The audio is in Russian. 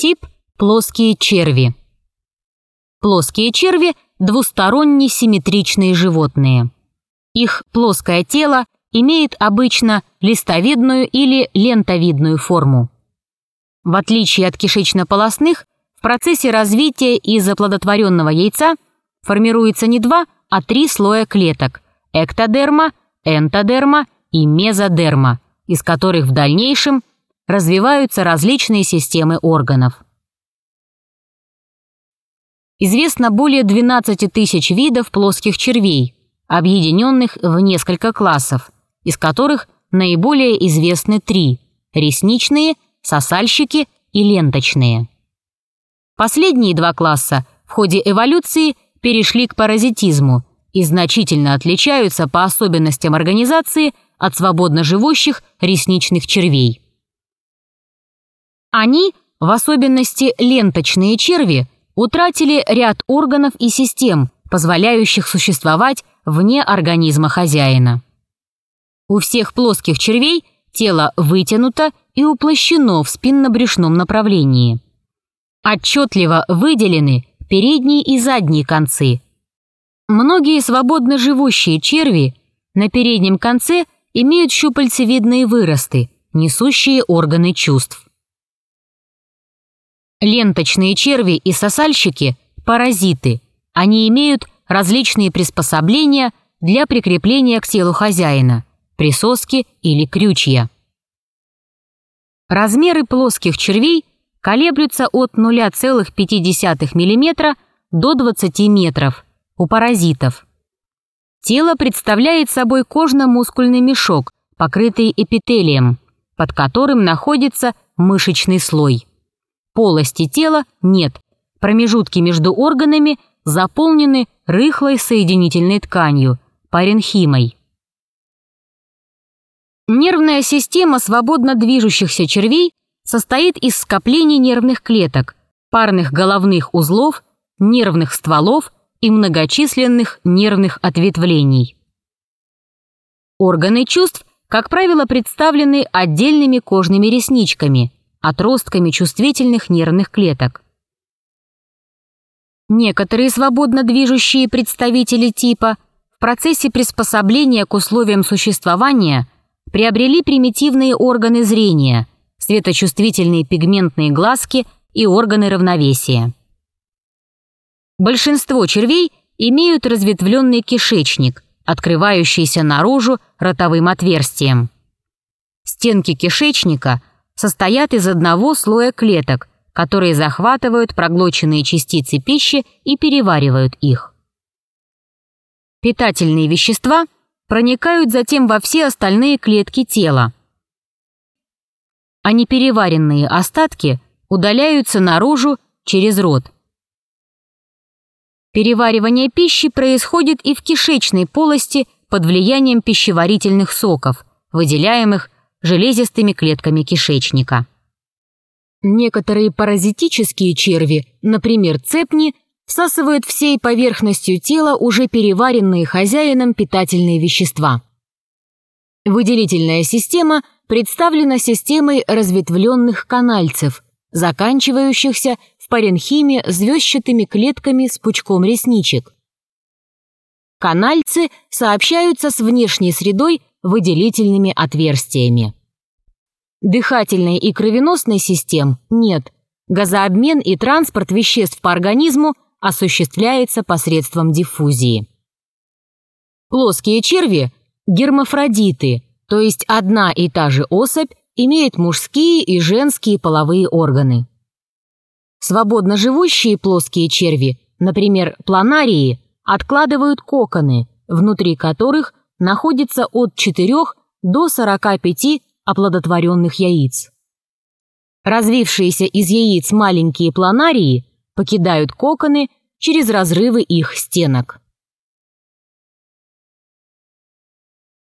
Тип – плоские черви. Плоские черви – двусторонне симметричные животные. Их плоское тело имеет обычно листовидную или лентовидную форму. В отличие от кишечно-полосных, в процессе развития из оплодотворенного яйца формируется не два, а три слоя клеток – эктодерма, энтодерма и мезодерма, из которых в дальнейшем развиваются различные системы органов. Известно более 12 тысяч видов плоских червей, объединенных в несколько классов, из которых наиболее известны три – ресничные, сосальщики и ленточные. Последние два класса в ходе эволюции перешли к паразитизму и значительно отличаются по особенностям организации от свободно живущих ресничных червей. Они, в особенности ленточные черви, утратили ряд органов и систем, позволяющих существовать вне организма хозяина. У всех плоских червей тело вытянуто и уплощено в спинно-брюшном направлении. Отчетливо выделены передние и задние концы. Многие свободно живущие черви на переднем конце имеют щупальцевидные выросты, несущие органы чувств. Ленточные черви и сосальщики – паразиты. Они имеют различные приспособления для прикрепления к телу хозяина, присоски или крючья. Размеры плоских червей колеблются от 0,5 мм до 20 метров у паразитов. Тело представляет собой кожно-мускульный мешок, покрытый эпителием, под которым находится мышечный слой. Полости тела нет, промежутки между органами заполнены рыхлой соединительной тканью, паренхимой. Нервная система свободно движущихся червей состоит из скоплений нервных клеток, парных головных узлов, нервных стволов и многочисленных нервных ответвлений. Органы чувств, как правило, представлены отдельными кожными ресничками – отростками чувствительных нервных клеток. Некоторые свободно движущие представители типа в процессе приспособления к условиям существования приобрели примитивные органы зрения, светочувствительные пигментные глазки и органы равновесия. Большинство червей имеют разветвленный кишечник, открывающийся наружу ротовым отверстием. Стенки кишечника состоят из одного слоя клеток, которые захватывают проглоченные частицы пищи и переваривают их. Питательные вещества проникают затем во все остальные клетки тела, а непереваренные остатки удаляются наружу через рот. Переваривание пищи происходит и в кишечной полости под влиянием пищеварительных соков, выделяемых железистыми клетками кишечника. Некоторые паразитические черви, например, цепни, всасывают всей поверхностью тела уже переваренные хозяином питательные вещества. Выделительная система представлена системой разветвленных канальцев, заканчивающихся в паренхиме звездчатыми клетками с пучком ресничек. Канальцы сообщаются с внешней средой выделительными отверстиями. Дыхательной и кровеносной систем нет. Газообмен и транспорт веществ по организму осуществляется посредством диффузии. Плоские черви – гермафродиты, то есть одна и та же особь имеет мужские и женские половые органы. Свободно живущие плоские черви, например, планарии, откладывают коконы, внутри которых находится от 4 до 45 оплодотворенных яиц. Развившиеся из яиц маленькие планарии покидают коконы через разрывы их стенок.